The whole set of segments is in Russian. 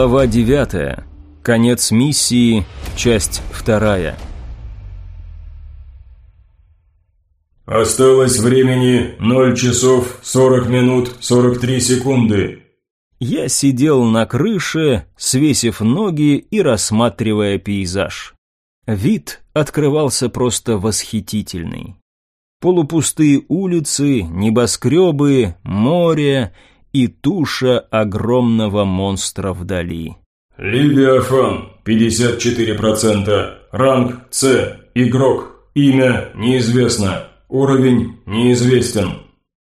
Глава 9. Конец миссии. Часть 2. Осталось времени 0 часов 40 минут 43 секунды. Я сидел на крыше, свесив ноги и рассматривая пейзаж. Вид открывался просто восхитительный. Полупустые улицы, небоскребы, море и туша огромного монстра вдали. Левиафан, 54%. Ранг С. Игрок. Имя неизвестно. Уровень неизвестен.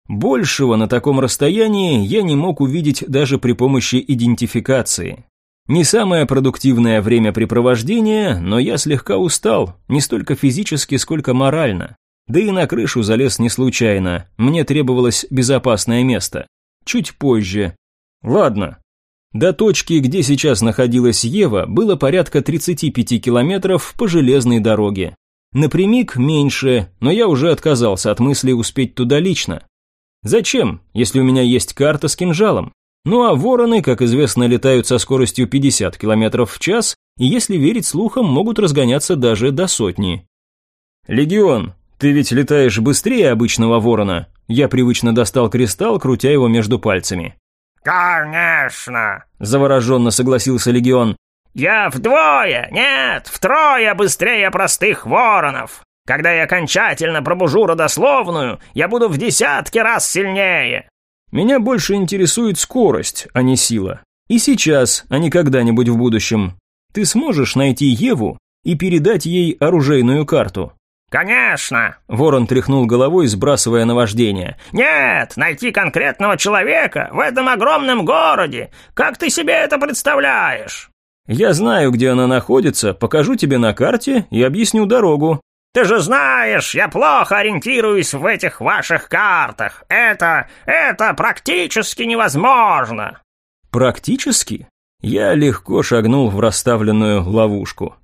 Большего на таком расстоянии я не мог увидеть даже при помощи идентификации. Не самое продуктивное времяпрепровождение, но я слегка устал, не столько физически, сколько морально. Да и на крышу залез не случайно, мне требовалось безопасное место. Чуть позже. Ладно. До точки, где сейчас находилась Ева, было порядка 35 километров по железной дороге. Напрямик меньше, но я уже отказался от мысли успеть туда лично. Зачем, если у меня есть карта с кинжалом? Ну а вороны, как известно, летают со скоростью 50 км в час, и если верить слухам, могут разгоняться даже до сотни. «Легион, ты ведь летаешь быстрее обычного ворона?» Я привычно достал кристалл, крутя его между пальцами. «Конечно!» – завороженно согласился Легион. «Я вдвое, нет, втрое быстрее простых воронов. Когда я окончательно пробужу родословную, я буду в десятки раз сильнее. Меня больше интересует скорость, а не сила. И сейчас, а не когда-нибудь в будущем. Ты сможешь найти Еву и передать ей оружейную карту? «Конечно!» – Ворон тряхнул головой, сбрасывая наваждение. «Нет, найти конкретного человека в этом огромном городе! Как ты себе это представляешь?» «Я знаю, где она находится, покажу тебе на карте и объясню дорогу. Ты же знаешь, я плохо ориентируюсь в этих ваших картах. Это... это практически невозможно!» «Практически?» Я легко шагнул в расставленную ловушку.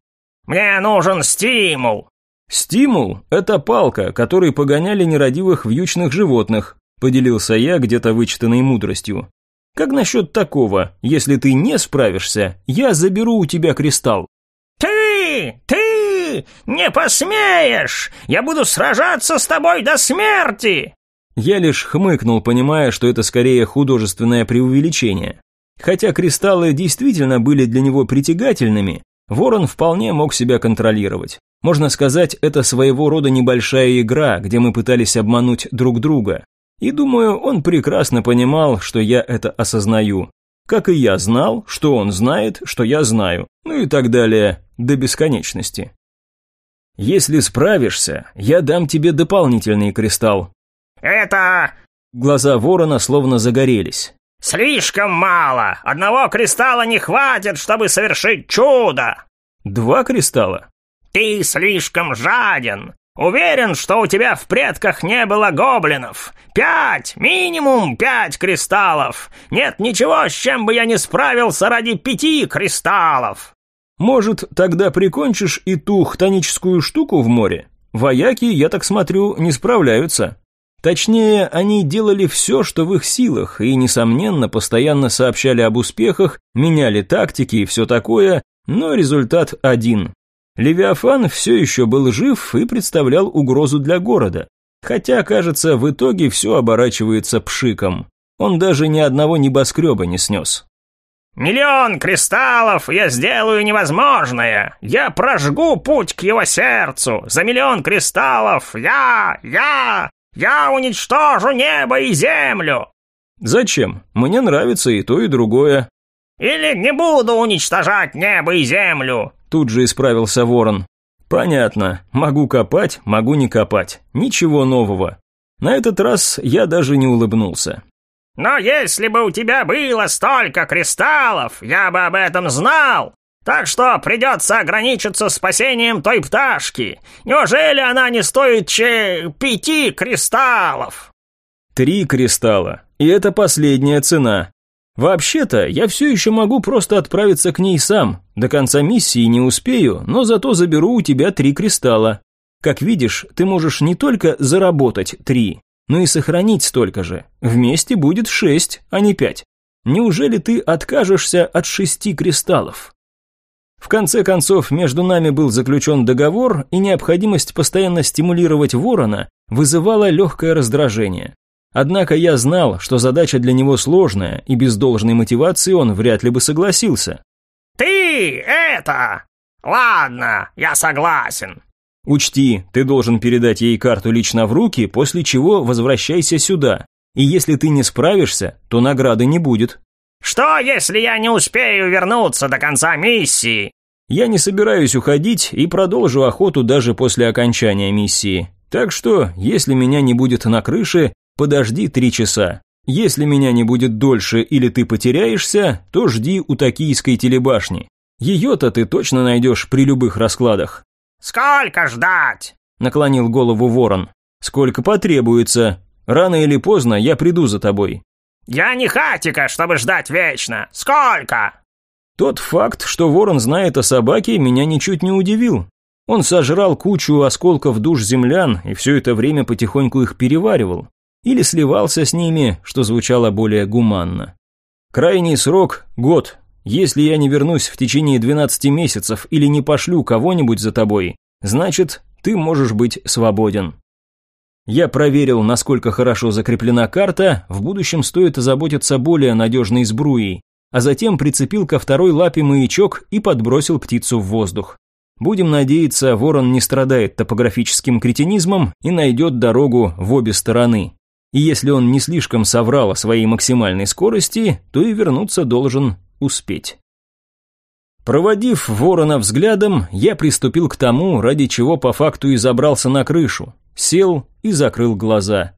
«Мне нужен стимул!» «Стимул – это палка, которой погоняли нерадивых вьючных животных», – поделился я где-то вычитанной мудростью. «Как насчет такого? Если ты не справишься, я заберу у тебя кристалл». «Ты! Ты! Не посмеешь! Я буду сражаться с тобой до смерти!» Я лишь хмыкнул, понимая, что это скорее художественное преувеличение. Хотя кристаллы действительно были для него притягательными, Ворон вполне мог себя контролировать. Можно сказать, это своего рода небольшая игра, где мы пытались обмануть друг друга. И думаю, он прекрасно понимал, что я это осознаю. Как и я знал, что он знает, что я знаю. Ну и так далее, до бесконечности. Если справишься, я дам тебе дополнительный кристалл. Это... Глаза ворона словно загорелись. Слишком мало. Одного кристалла не хватит, чтобы совершить чудо. Два кристалла? Ты слишком жаден. Уверен, что у тебя в предках не было гоблинов. Пять, минимум пять кристаллов. Нет ничего, с чем бы я не справился ради пяти кристаллов. Может, тогда прикончишь и ту хтоническую штуку в море? Вояки, я так смотрю, не справляются. Точнее, они делали все, что в их силах, и, несомненно, постоянно сообщали об успехах, меняли тактики и все такое, но результат один. Левиафан все еще был жив и представлял угрозу для города. Хотя, кажется, в итоге все оборачивается пшиком. Он даже ни одного небоскреба не снес. «Миллион кристаллов, я сделаю невозможное! Я прожгу путь к его сердцу! За миллион кристаллов я, я, я уничтожу небо и землю!» «Зачем? Мне нравится и то, и другое». «Или не буду уничтожать небо и землю!» Тут же исправился ворон. «Понятно. Могу копать, могу не копать. Ничего нового». На этот раз я даже не улыбнулся. Но если бы у тебя было столько кристаллов, я бы об этом знал. Так что придется ограничиться спасением той пташки. Неужели она не стоит че пяти кристаллов? Три кристалла. И это последняя цена. Вообще-то, я все еще могу просто отправиться к ней сам. До конца миссии не успею, но зато заберу у тебя три кристалла. Как видишь, ты можешь не только заработать три, но и сохранить столько же. Вместе будет шесть, а не пять. Неужели ты откажешься от шести кристаллов? В конце концов, между нами был заключен договор, и необходимость постоянно стимулировать ворона вызывала легкое раздражение. Однако я знал, что задача для него сложная, и без должной мотивации он вряд ли бы согласился. «Ты это! Ладно, я согласен». «Учти, ты должен передать ей карту лично в руки, после чего возвращайся сюда. И если ты не справишься, то награды не будет. «Что, если я не успею вернуться до конца миссии?» Я не собираюсь уходить и продолжу охоту даже после окончания миссии. Так что, если меня не будет на крыше, подожди три часа. Если меня не будет дольше или ты потеряешься, то жди у токийской телебашни. Ее-то ты точно найдешь при любых раскладах». «Сколько ждать?» – наклонил голову ворон. «Сколько потребуется. Рано или поздно я приду за тобой. «Я не хатика, чтобы ждать вечно! Сколько?» Тот факт, что ворон знает о собаке, меня ничуть не удивил. Он сожрал кучу осколков душ землян и все это время потихоньку их переваривал. Или сливался с ними, что звучало более гуманно. Крайний срок – год. Если я не вернусь в течение 12 месяцев или не пошлю кого-нибудь за тобой, значит, ты можешь быть свободен. Я проверил, насколько хорошо закреплена карта, в будущем стоит озаботиться более надежной сбруей, а затем прицепил ко второй лапе маячок и подбросил птицу в воздух. Будем надеяться, ворон не страдает топографическим кретинизмом и найдет дорогу в обе стороны. И если он не слишком соврал о своей максимальной скорости, то и вернуться должен успеть. Проводив ворона взглядом, я приступил к тому, ради чего по факту и забрался на крышу, сел и закрыл глаза.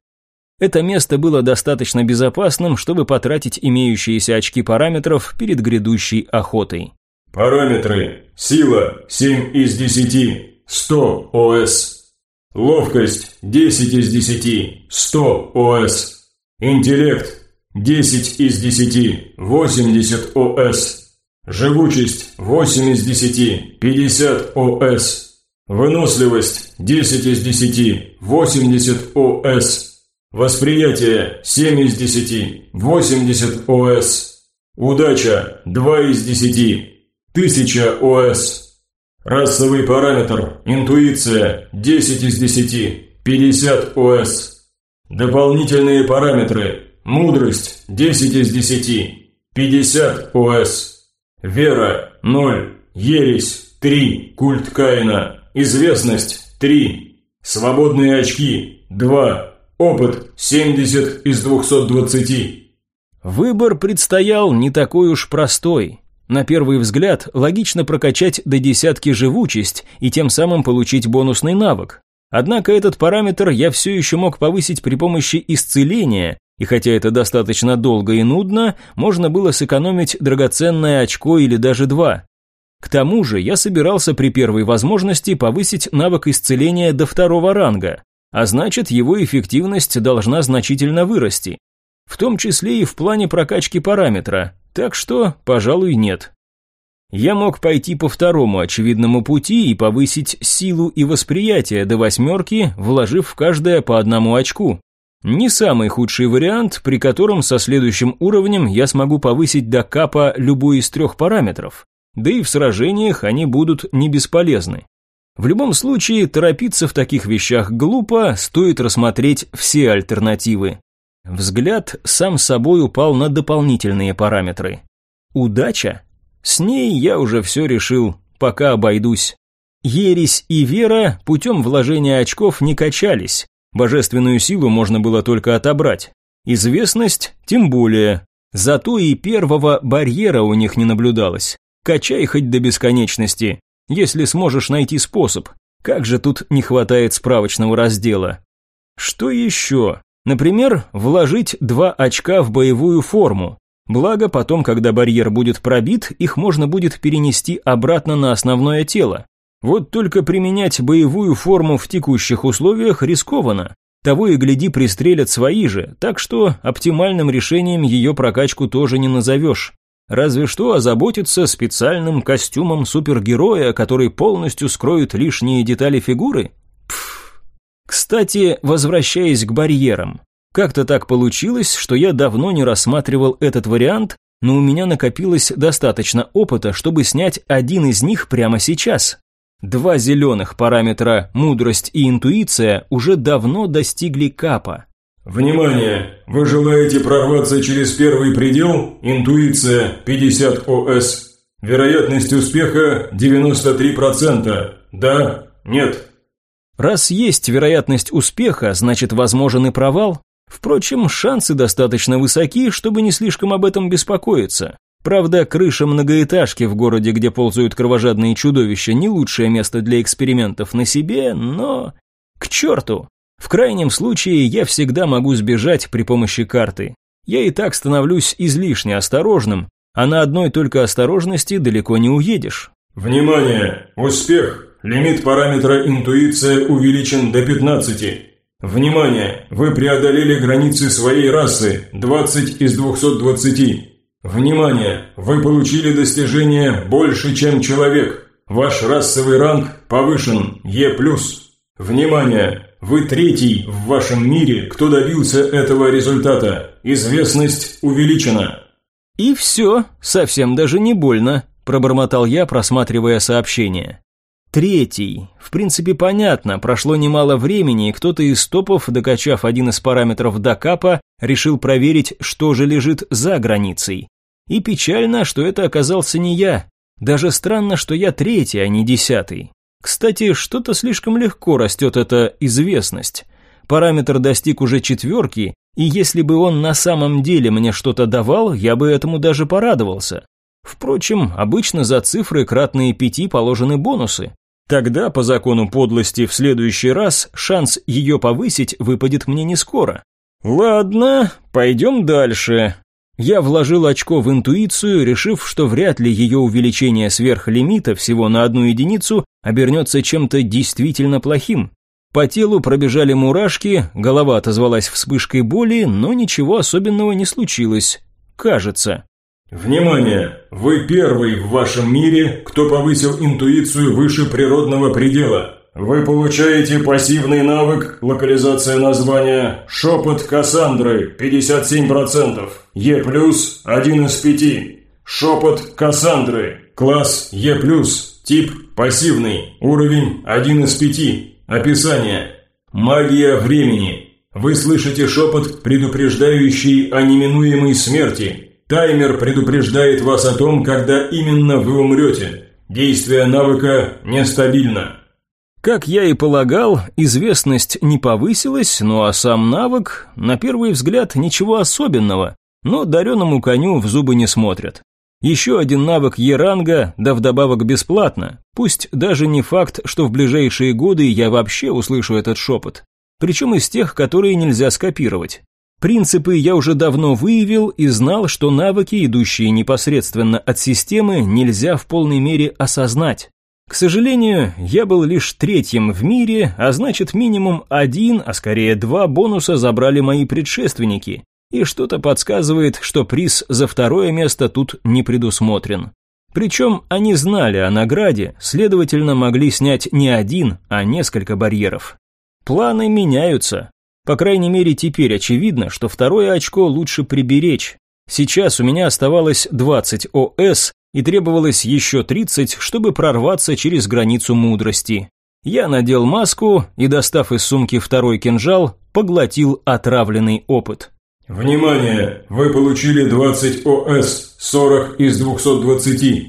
Это место было достаточно безопасным, чтобы потратить имеющиеся очки параметров перед грядущей охотой. Параметры. Сила 7 из 10, 100 ОС. Ловкость 10 из 10, 100 ОС. Интеллект 10 из 10, 80 ОС. Живучесть 8 из 10, 50 ОС. Выносливость 10 из 10, 80 ОС. Восприятие 7 из 10, 80 ОС. Удача 2 из 10, 1000 ОС. Расовый параметр. Интуиция. 10 из 10, 50 ОС. Дополнительные параметры. Мудрость. 10 из 10, 50 ОС. Вера. 0, ересь. 3, культ Каина. Известность – 3. Свободные очки – 2. Опыт – 70 из 220. Выбор предстоял не такой уж простой. На первый взгляд, логично прокачать до десятки живучесть и тем самым получить бонусный навык. Однако этот параметр я все еще мог повысить при помощи исцеления, и хотя это достаточно долго и нудно, можно было сэкономить драгоценное очко или даже два. К тому же я собирался при первой возможности повысить навык исцеления до второго ранга, а значит его эффективность должна значительно вырасти. В том числе и в плане прокачки параметра, так что, пожалуй, нет. Я мог пойти по второму очевидному пути и повысить силу и восприятие до восьмерки, вложив в каждое по одному очку. Не самый худший вариант, при котором со следующим уровнем я смогу повысить до капа любой из трех параметров да и в сражениях они будут не бесполезны. В любом случае, торопиться в таких вещах глупо, стоит рассмотреть все альтернативы. Взгляд сам собой упал на дополнительные параметры. Удача? С ней я уже все решил, пока обойдусь. Ересь и вера путем вложения очков не качались, божественную силу можно было только отобрать. Известность тем более, зато и первого барьера у них не наблюдалось. Качай хоть до бесконечности, если сможешь найти способ. Как же тут не хватает справочного раздела. Что еще? Например, вложить два очка в боевую форму. Благо, потом, когда барьер будет пробит, их можно будет перенести обратно на основное тело. Вот только применять боевую форму в текущих условиях рискованно. Того и гляди пристрелят свои же, так что оптимальным решением ее прокачку тоже не назовешь. Разве что озаботиться специальным костюмом супергероя, который полностью скроет лишние детали фигуры? Кстати, возвращаясь к барьерам. Как-то так получилось, что я давно не рассматривал этот вариант, но у меня накопилось достаточно опыта, чтобы снять один из них прямо сейчас. Два зеленых параметра «мудрость» и «интуиция» уже давно достигли капа. Внимание! Вы желаете прорваться через первый предел? Интуиция 50 ОС. Вероятность успеха 93%. Да? Нет? Раз есть вероятность успеха, значит возможен и провал. Впрочем, шансы достаточно высоки, чтобы не слишком об этом беспокоиться. Правда, крыша многоэтажки в городе, где ползают кровожадные чудовища, не лучшее место для экспериментов на себе, но... К черту! В крайнем случае я всегда могу сбежать при помощи карты. Я и так становлюсь излишне осторожным, а на одной только осторожности далеко не уедешь. Внимание! Успех! Лимит параметра интуиция увеличен до 15. Внимание! Вы преодолели границы своей расы 20 из 220. Внимание! Вы получили достижение больше, чем человек. Ваш расовый ранг повышен Е+. Внимание! Вы третий в вашем мире, кто добился этого результата. Известность увеличена. И все, совсем даже не больно, пробормотал я, просматривая сообщение. Третий. В принципе, понятно, прошло немало времени, и кто-то из топов, докачав один из параметров до капа, решил проверить, что же лежит за границей. И печально, что это оказался не я. Даже странно, что я третий, а не десятый. Кстати, что-то слишком легко растет эта известность. Параметр достиг уже четверки, и если бы он на самом деле мне что-то давал, я бы этому даже порадовался. Впрочем, обычно за цифры кратные пяти положены бонусы. Тогда, по закону подлости, в следующий раз шанс ее повысить выпадет мне не скоро. Ладно, пойдем дальше. Я вложил очко в интуицию, решив, что вряд ли ее увеличение сверх лимита всего на одну единицу обернется чем-то действительно плохим. По телу пробежали мурашки, голова отозвалась вспышкой боли, но ничего особенного не случилось. Кажется. Внимание! Вы первый в вашем мире, кто повысил интуицию выше природного предела. Вы получаете пассивный навык локализация названия «Шепот Кассандры» 57%, Е+, 1 из 5. Шепот Кассандры, класс Е+, тип пассивный, уровень 1 из 5. Описание. Магия времени. Вы слышите шепот, предупреждающий о неминуемой смерти. Таймер предупреждает вас о том, когда именно вы умрете. Действие навыка нестабильно. Как я и полагал, известность не повысилась, ну а сам навык, на первый взгляд, ничего особенного, но дареному коню в зубы не смотрят. Еще один навык Е-ранга, да вдобавок бесплатно, пусть даже не факт, что в ближайшие годы я вообще услышу этот шепот, причем из тех, которые нельзя скопировать. Принципы я уже давно выявил и знал, что навыки, идущие непосредственно от системы, нельзя в полной мере осознать. К сожалению, я был лишь третьим в мире, а значит минимум один, а скорее два бонуса забрали мои предшественники, и что-то подсказывает, что приз за второе место тут не предусмотрен. Причем они знали о награде, следовательно, могли снять не один, а несколько барьеров. Планы меняются. По крайней мере, теперь очевидно, что второе очко лучше приберечь. Сейчас у меня оставалось 20 ОС, и требовалось еще 30, чтобы прорваться через границу мудрости. Я надел маску и, достав из сумки второй кинжал, поглотил отравленный опыт. «Внимание! Вы получили 20 ОС, 40 из 220».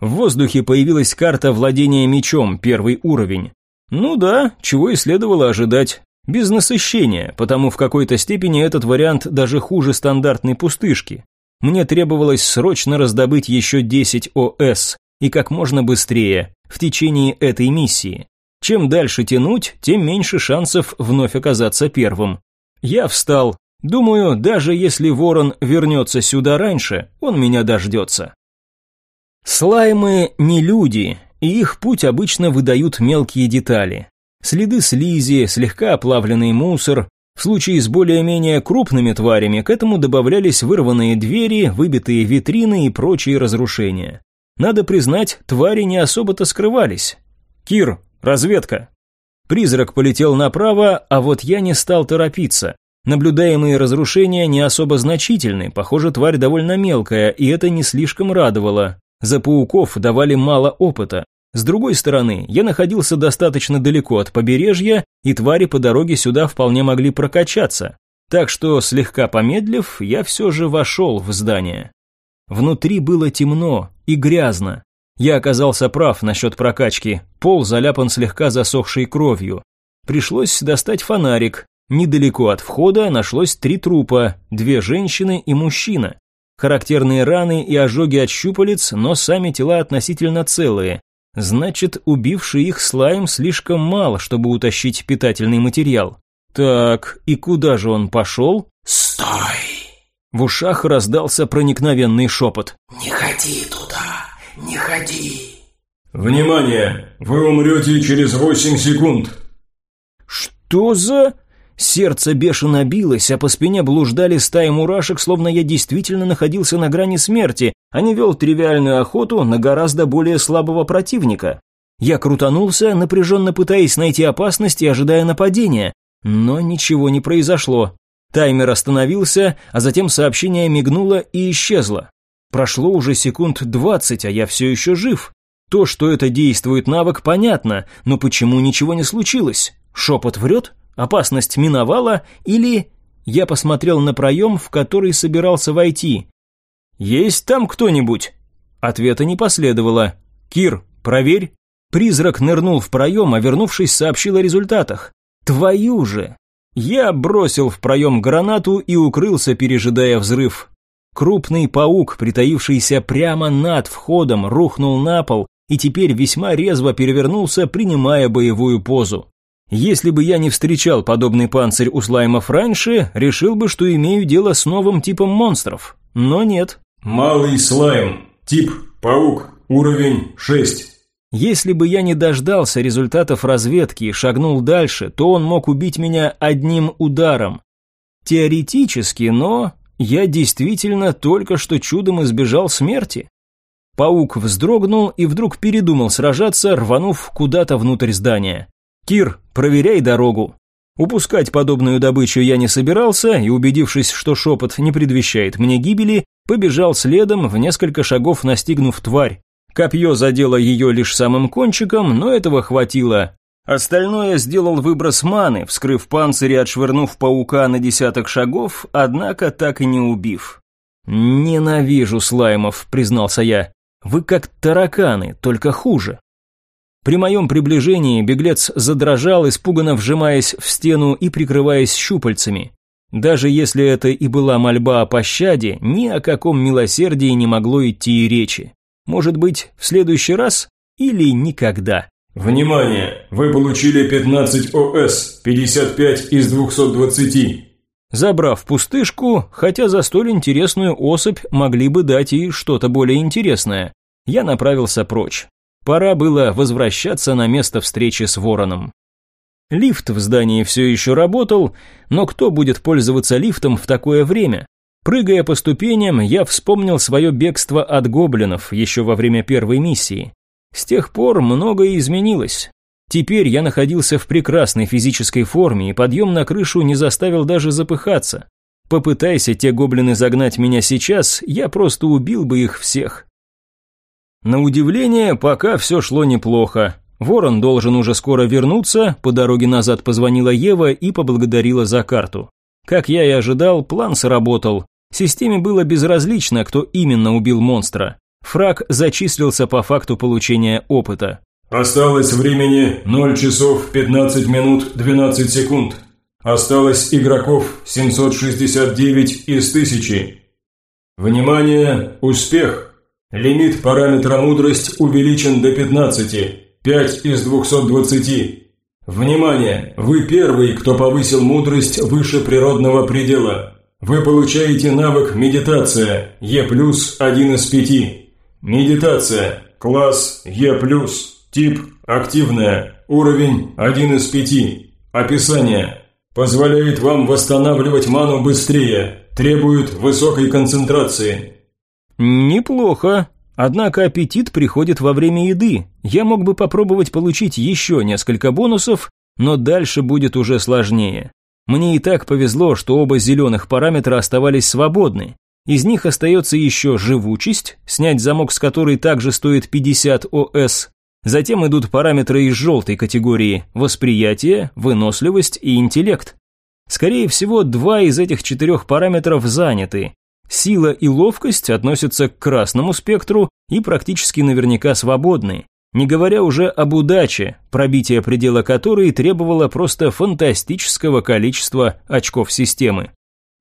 В воздухе появилась карта владения мечом, первый уровень. Ну да, чего и следовало ожидать. Без насыщения, потому в какой-то степени этот вариант даже хуже стандартной пустышки. Мне требовалось срочно раздобыть еще 10 ОС, и как можно быстрее, в течение этой миссии. Чем дальше тянуть, тем меньше шансов вновь оказаться первым. Я встал. Думаю, даже если ворон вернется сюда раньше, он меня дождется. Слаймы не люди, и их путь обычно выдают мелкие детали. Следы слизи, слегка оплавленный мусор, в случае с более-менее крупными тварями к этому добавлялись вырванные двери, выбитые витрины и прочие разрушения. Надо признать, твари не особо-то скрывались. «Кир, разведка!» Призрак полетел направо, а вот я не стал торопиться. Наблюдаемые разрушения не особо значительны, похоже, тварь довольно мелкая, и это не слишком радовало. За пауков давали мало опыта. С другой стороны, я находился достаточно далеко от побережья, и твари по дороге сюда вполне могли прокачаться. Так что, слегка помедлив, я все же вошел в здание. Внутри было темно и грязно. Я оказался прав насчет прокачки, пол заляпан слегка засохшей кровью. Пришлось достать фонарик, Недалеко от входа нашлось три трупа, две женщины и мужчина. Характерные раны и ожоги от щупалец, но сами тела относительно целые. Значит, убивший их слайм слишком мало, чтобы утащить питательный материал. Так, и куда же он пошел? «Стой!» В ушах раздался проникновенный шепот. «Не ходи туда! Не ходи!» «Внимание! Вы умрете через восемь секунд!» «Что за...» Сердце бешено билось, а по спине блуждали стаи мурашек, словно я действительно находился на грани смерти, а не вел тривиальную охоту на гораздо более слабого противника. Я крутанулся, напряженно пытаясь найти опасность и ожидая нападения, но ничего не произошло. Таймер остановился, а затем сообщение мигнуло и исчезло. Прошло уже секунд двадцать, а я все еще жив. То, что это действует навык, понятно, но почему ничего не случилось? Шепот врет? Опасность миновала или... Я посмотрел на проем, в который собирался войти. «Есть там кто-нибудь?» Ответа не последовало. «Кир, проверь». Призрак нырнул в проем, а вернувшись, сообщил о результатах. «Твою же!» Я бросил в проем гранату и укрылся, пережидая взрыв. Крупный паук, притаившийся прямо над входом, рухнул на пол и теперь весьма резво перевернулся, принимая боевую позу. Если бы я не встречал подобный панцирь у слаймов раньше, решил бы, что имею дело с новым типом монстров. Но нет. Малый слайм. Тип паук. Уровень 6. Если бы я не дождался результатов разведки и шагнул дальше, то он мог убить меня одним ударом. Теоретически, но я действительно только что чудом избежал смерти. Паук вздрогнул и вдруг передумал сражаться, рванув куда-то внутрь здания. «Кир, проверяй дорогу». Упускать подобную добычу я не собирался, и, убедившись, что шепот не предвещает мне гибели, побежал следом, в несколько шагов настигнув тварь. Копье задело ее лишь самым кончиком, но этого хватило. Остальное сделал выброс маны, вскрыв панцирь и отшвырнув паука на десяток шагов, однако так и не убив. «Ненавижу слаймов», — признался я. «Вы как тараканы, только хуже». При моем приближении беглец задрожал, испуганно вжимаясь в стену и прикрываясь щупальцами. Даже если это и была мольба о пощаде, ни о каком милосердии не могло идти и речи. Может быть, в следующий раз или никогда. Внимание! Вы получили 15 ОС, 55 из 220. Забрав пустышку, хотя за столь интересную особь могли бы дать и что-то более интересное, я направился прочь. Пора было возвращаться на место встречи с вороном. Лифт в здании все еще работал, но кто будет пользоваться лифтом в такое время? Прыгая по ступеням, я вспомнил свое бегство от гоблинов еще во время первой миссии. С тех пор многое изменилось. Теперь я находился в прекрасной физической форме, и подъем на крышу не заставил даже запыхаться. Попытайся те гоблины загнать меня сейчас, я просто убил бы их всех. На удивление, пока все шло неплохо. Ворон должен уже скоро вернуться, по дороге назад позвонила Ева и поблагодарила за карту. Как я и ожидал, план сработал. Системе было безразлично, кто именно убил монстра. Фраг зачислился по факту получения опыта. Осталось времени 0 часов 15 минут 12 секунд. Осталось игроков 769 из 1000. Внимание, успех! Лимит параметра мудрость увеличен до 15, 5 из 220. Внимание! Вы первый, кто повысил мудрость выше природного предела. Вы получаете навык медитация Е+, 1 из 5. Медитация. Класс Е+. Тип активная. Уровень 1 из 5. Описание. Позволяет вам восстанавливать ману быстрее. Требует высокой концентрации. Неплохо. Однако аппетит приходит во время еды. Я мог бы попробовать получить еще несколько бонусов, но дальше будет уже сложнее. Мне и так повезло, что оба зеленых параметра оставались свободны. Из них остается еще живучесть, снять замок с которой также стоит 50 ОС. Затем идут параметры из желтой категории – восприятие, выносливость и интеллект. Скорее всего, два из этих четырех параметров заняты. Сила и ловкость относятся к красному спектру и практически наверняка свободны. Не говоря уже об удаче, пробитие предела которой требовало просто фантастического количества очков системы.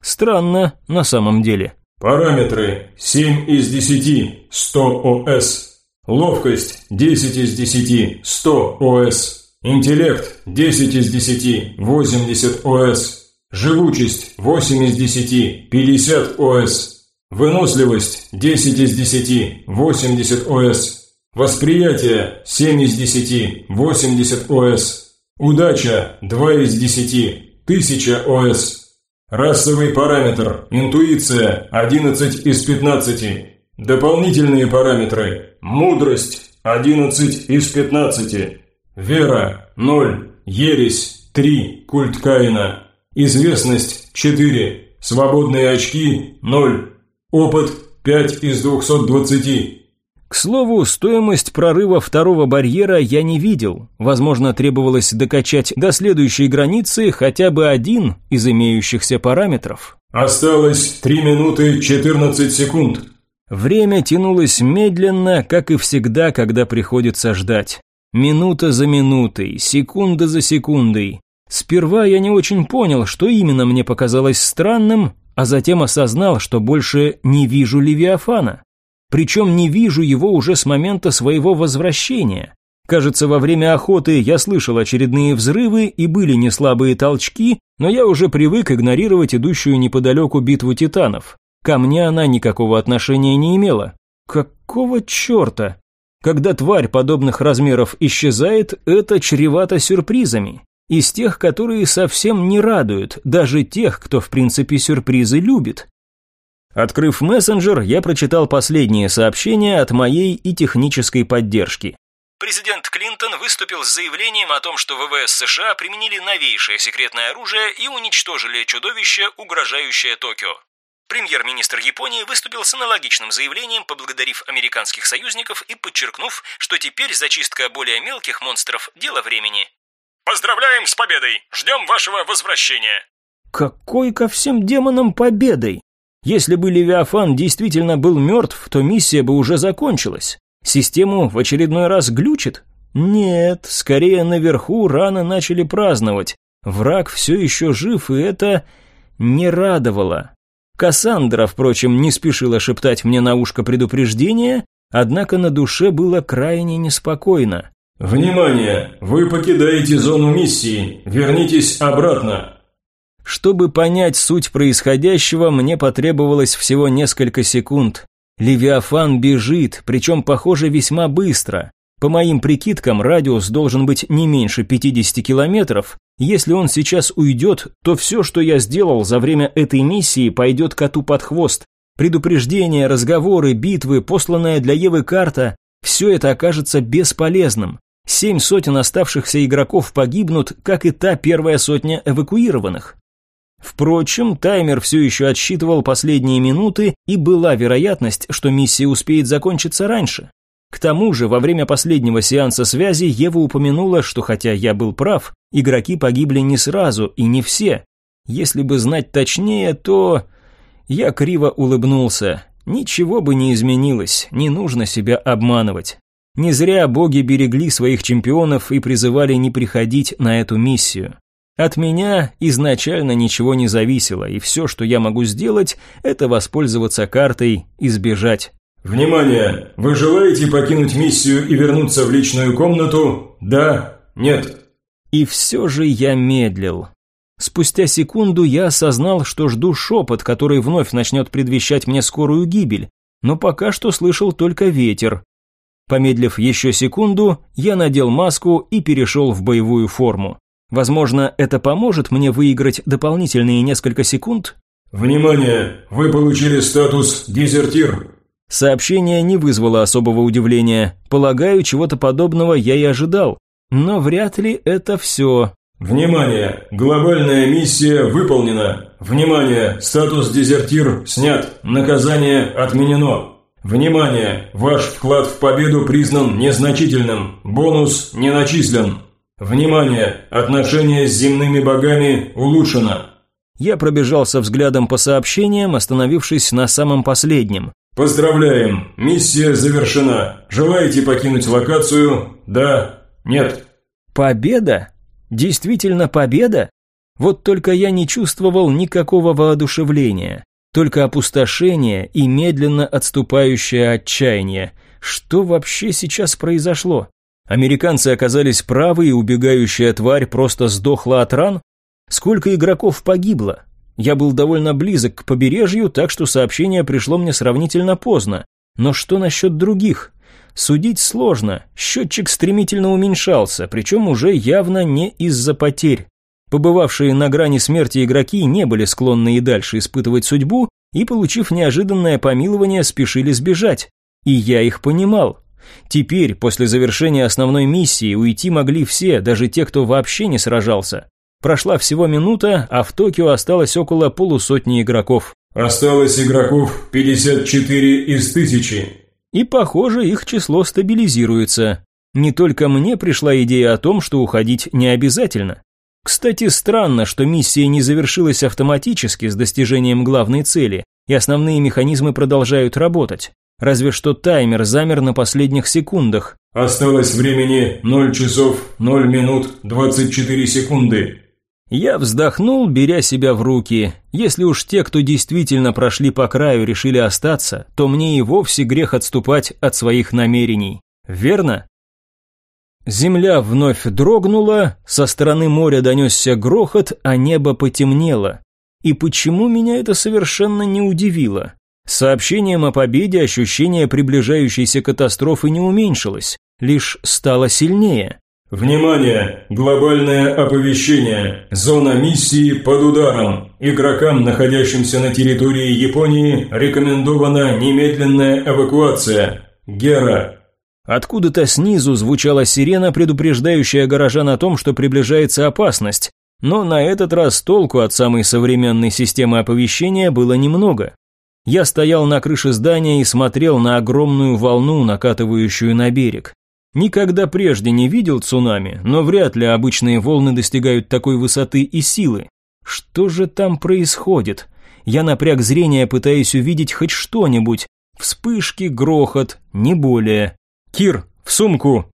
Странно на самом деле. Параметры 7 из 10, 100 ОС. Ловкость 10 из 10, 100 ОС. Интеллект 10 из 10, 80 ОС. Живучесть 8 из 10, 50 ОС. Выносливость 10 из 10, 80 ОС. Восприятие 7 из 10, 80 ОС. Удача 2 из 10, 1000 ОС. Расовый параметр интуиция 11 из 15. Дополнительные параметры мудрость 11 из 15. Вера 0, ересь 3, культ Каина. Известность 4. Свободные очки 0. Опыт 5 из 220. К слову, стоимость прорыва второго барьера я не видел. Возможно, требовалось докачать до следующей границы хотя бы один из имеющихся параметров. Осталось 3 минуты 14 секунд. Время тянулось медленно, как и всегда, когда приходится ждать. Минута за минутой, секунда за секундой. Сперва я не очень понял, что именно мне показалось странным, а затем осознал, что больше не вижу Левиафана. Причем не вижу его уже с момента своего возвращения. Кажется, во время охоты я слышал очередные взрывы и были неслабые толчки, но я уже привык игнорировать идущую неподалеку битву титанов. Ко мне она никакого отношения не имела. Какого черта? Когда тварь подобных размеров исчезает, это чревато сюрпризами из тех, которые совсем не радуют, даже тех, кто в принципе сюрпризы любит. Открыв мессенджер, я прочитал последнее сообщение от моей и технической поддержки. Президент Клинтон выступил с заявлением о том, что ВВС США применили новейшее секретное оружие и уничтожили чудовище, угрожающее Токио. Премьер-министр Японии выступил с аналогичным заявлением, поблагодарив американских союзников и подчеркнув, что теперь зачистка более мелких монстров – дело времени. Поздравляем с победой! Ждем вашего возвращения!» Какой ко всем демонам победой? Если бы Левиафан действительно был мертв, то миссия бы уже закончилась. Систему в очередной раз глючит? Нет, скорее наверху рано начали праздновать. Враг все еще жив, и это не радовало. Кассандра, впрочем, не спешила шептать мне на ушко предупреждение, однако на душе было крайне неспокойно. «Внимание! Вы покидаете зону миссии. Вернитесь обратно!» Чтобы понять суть происходящего, мне потребовалось всего несколько секунд. Левиафан бежит, причем, похоже, весьма быстро. По моим прикидкам, радиус должен быть не меньше 50 километров. Если он сейчас уйдет, то все, что я сделал за время этой миссии, пойдет коту под хвост. Предупреждения, разговоры, битвы, посланная для Евы карта – все это окажется бесполезным. Семь сотен оставшихся игроков погибнут, как и та первая сотня эвакуированных. Впрочем, таймер все еще отсчитывал последние минуты, и была вероятность, что миссия успеет закончиться раньше. К тому же, во время последнего сеанса связи Ева упомянула, что хотя я был прав, игроки погибли не сразу и не все. Если бы знать точнее, то... Я криво улыбнулся. Ничего бы не изменилось, не нужно себя обманывать. Не зря боги берегли своих чемпионов и призывали не приходить на эту миссию. От меня изначально ничего не зависело, и все, что я могу сделать, это воспользоваться картой и сбежать. «Внимание! Вы желаете покинуть миссию и вернуться в личную комнату? Да? Нет?» И все же я медлил. Спустя секунду я осознал, что жду шепот, который вновь начнет предвещать мне скорую гибель, но пока что слышал только ветер, Помедлив еще секунду, я надел маску и перешел в боевую форму. Возможно, это поможет мне выиграть дополнительные несколько секунд? «Внимание! Вы получили статус «Дезертир». Сообщение не вызвало особого удивления. Полагаю, чего-то подобного я и ожидал. Но вряд ли это все. Внимание! Глобальная миссия выполнена. Внимание! Статус дезертир снят. Наказание отменено. Внимание! Ваш вклад в победу признан незначительным. Бонус не начислен. Внимание! Отношение с земными богами улучшено. Я пробежался взглядом по сообщениям, остановившись на самом последнем. Поздравляем! Миссия завершена. Желаете покинуть локацию? Да? Нет? Победа? Действительно победа? Вот только я не чувствовал никакого воодушевления, только опустошение и медленно отступающее отчаяние. Что вообще сейчас произошло? Американцы оказались правы, и убегающая тварь просто сдохла от ран? Сколько игроков погибло? Я был довольно близок к побережью, так что сообщение пришло мне сравнительно поздно. Но что насчет других? Судить сложно. Счетчик стремительно уменьшался, причем уже явно не из-за потерь. Побывавшие на грани смерти игроки не были склонны и дальше испытывать судьбу, и, получив неожиданное помилование, спешили сбежать. И я их понимал. Теперь, после завершения основной миссии, уйти могли все, даже те, кто вообще не сражался. Прошла всего минута, а в Токио осталось около полусотни игроков. Осталось игроков 54 из тысячи. И, похоже, их число стабилизируется. Не только мне пришла идея о том, что уходить не обязательно. Кстати, странно, что миссия не завершилась автоматически с достижением главной цели, и основные механизмы продолжают работать. Разве что таймер замер на последних секундах. Осталось времени 0 часов 0 минут 24 секунды. Я вздохнул, беря себя в руки. Если уж те, кто действительно прошли по краю, решили остаться, то мне и вовсе грех отступать от своих намерений. Верно? Земля вновь дрогнула, со стороны моря донесся грохот, а небо потемнело. И почему меня это совершенно не удивило? Сообщением о победе ощущение приближающейся катастрофы не уменьшилось, лишь стало сильнее. Внимание! Глобальное оповещение. Зона миссии под ударом. Игрокам, находящимся на территории Японии, рекомендована немедленная эвакуация. Гера. Откуда-то снизу звучала сирена, предупреждающая горожан о том, что приближается опасность. Но на этот раз толку от самой современной системы оповещения было немного. Я стоял на крыше здания и смотрел на огромную волну, накатывающую на берег. Никогда прежде не видел цунами, но вряд ли обычные волны достигают такой высоты и силы. Что же там происходит? Я напряг зрение, пытаясь увидеть хоть что-нибудь. Вспышки, грохот, не более. «Кир, в сумку!»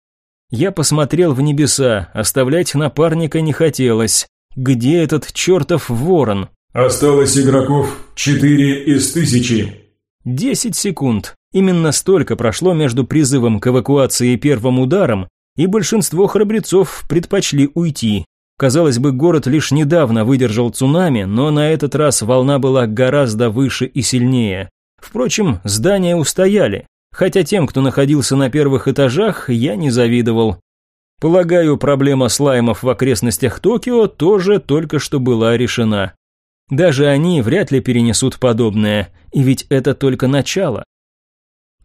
Я посмотрел в небеса, оставлять напарника не хотелось. Где этот чертов ворон? Осталось игроков четыре из тысячи. Десять секунд. Именно столько прошло между призывом к эвакуации и первым ударом, и большинство храбрецов предпочли уйти. Казалось бы, город лишь недавно выдержал цунами, но на этот раз волна была гораздо выше и сильнее. Впрочем, здания устояли, хотя тем, кто находился на первых этажах, я не завидовал. Полагаю, проблема слаймов в окрестностях Токио тоже только что была решена. Даже они вряд ли перенесут подобное, и ведь это только начало.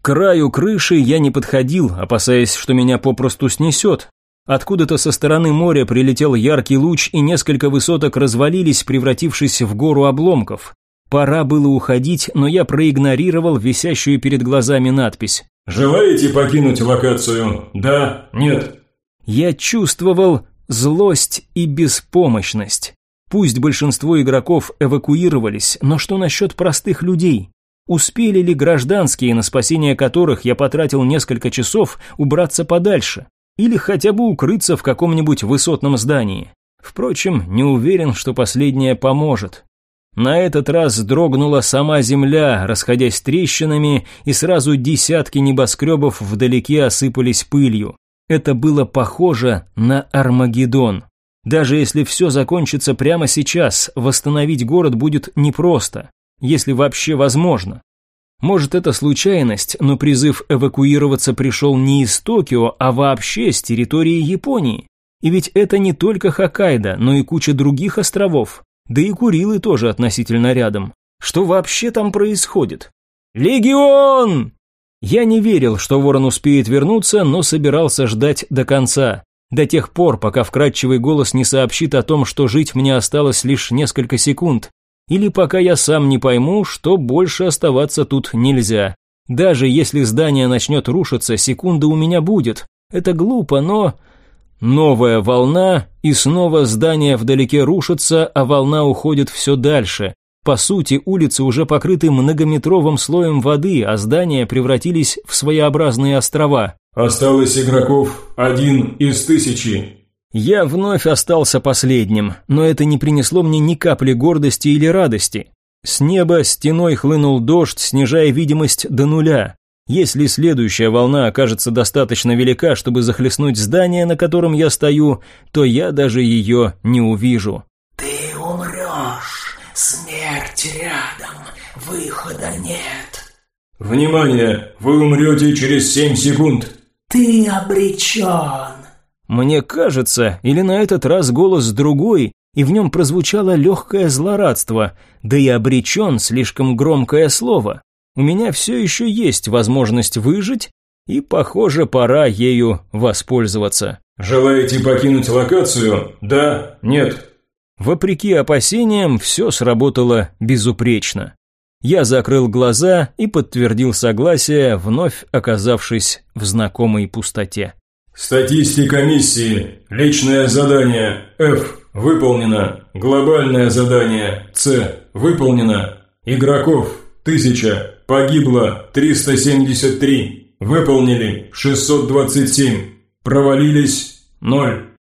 К краю крыши я не подходил, опасаясь, что меня попросту снесет. Откуда-то со стороны моря прилетел яркий луч, и несколько высоток развалились, превратившись в гору обломков. Пора было уходить, но я проигнорировал висящую перед глазами надпись. «Желаете покинуть локацию? Да? Нет?» Я чувствовал злость и беспомощность. Пусть большинство игроков эвакуировались, но что насчет простых людей? Успели ли гражданские, на спасение которых я потратил несколько часов, убраться подальше? Или хотя бы укрыться в каком-нибудь высотном здании? Впрочем, не уверен, что последнее поможет. На этот раз дрогнула сама земля, расходясь трещинами, и сразу десятки небоскребов вдалеке осыпались пылью. Это было похоже на Армагеддон. Даже если все закончится прямо сейчас, восстановить город будет непросто если вообще возможно. Может, это случайность, но призыв эвакуироваться пришел не из Токио, а вообще с территории Японии. И ведь это не только Хоккайдо, но и куча других островов. Да и Курилы тоже относительно рядом. Что вообще там происходит? «Легион!» Я не верил, что Ворон успеет вернуться, но собирался ждать до конца. До тех пор, пока вкрадчивый голос не сообщит о том, что жить мне осталось лишь несколько секунд, или пока я сам не пойму, что больше оставаться тут нельзя. Даже если здание начнет рушиться, секунда у меня будет. Это глупо, но... Новая волна, и снова здание вдалеке рушится, а волна уходит все дальше. По сути, улицы уже покрыты многометровым слоем воды, а здания превратились в своеобразные острова. Осталось игроков один из тысячи. Я вновь остался последним, но это не принесло мне ни капли гордости или радости. С неба стеной хлынул дождь, снижая видимость до нуля. Если следующая волна окажется достаточно велика, чтобы захлестнуть здание, на котором я стою, то я даже ее не увижу. Ты умрешь. Смерть рядом. Выхода нет. Внимание! Вы умрете через семь секунд. Ты обречен. Мне кажется, или на этот раз голос другой, и в нем прозвучало легкое злорадство, да и обречен слишком громкое слово. У меня все еще есть возможность выжить, и, похоже, пора ею воспользоваться. Желаете покинуть локацию? Да? Нет? Вопреки опасениям, все сработало безупречно. Я закрыл глаза и подтвердил согласие, вновь оказавшись в знакомой пустоте. Статистика миссии. Личное задание F выполнено. Глобальное задание С выполнено. Игроков 1000. Погибло 373. Выполнили 627. Провалились 0.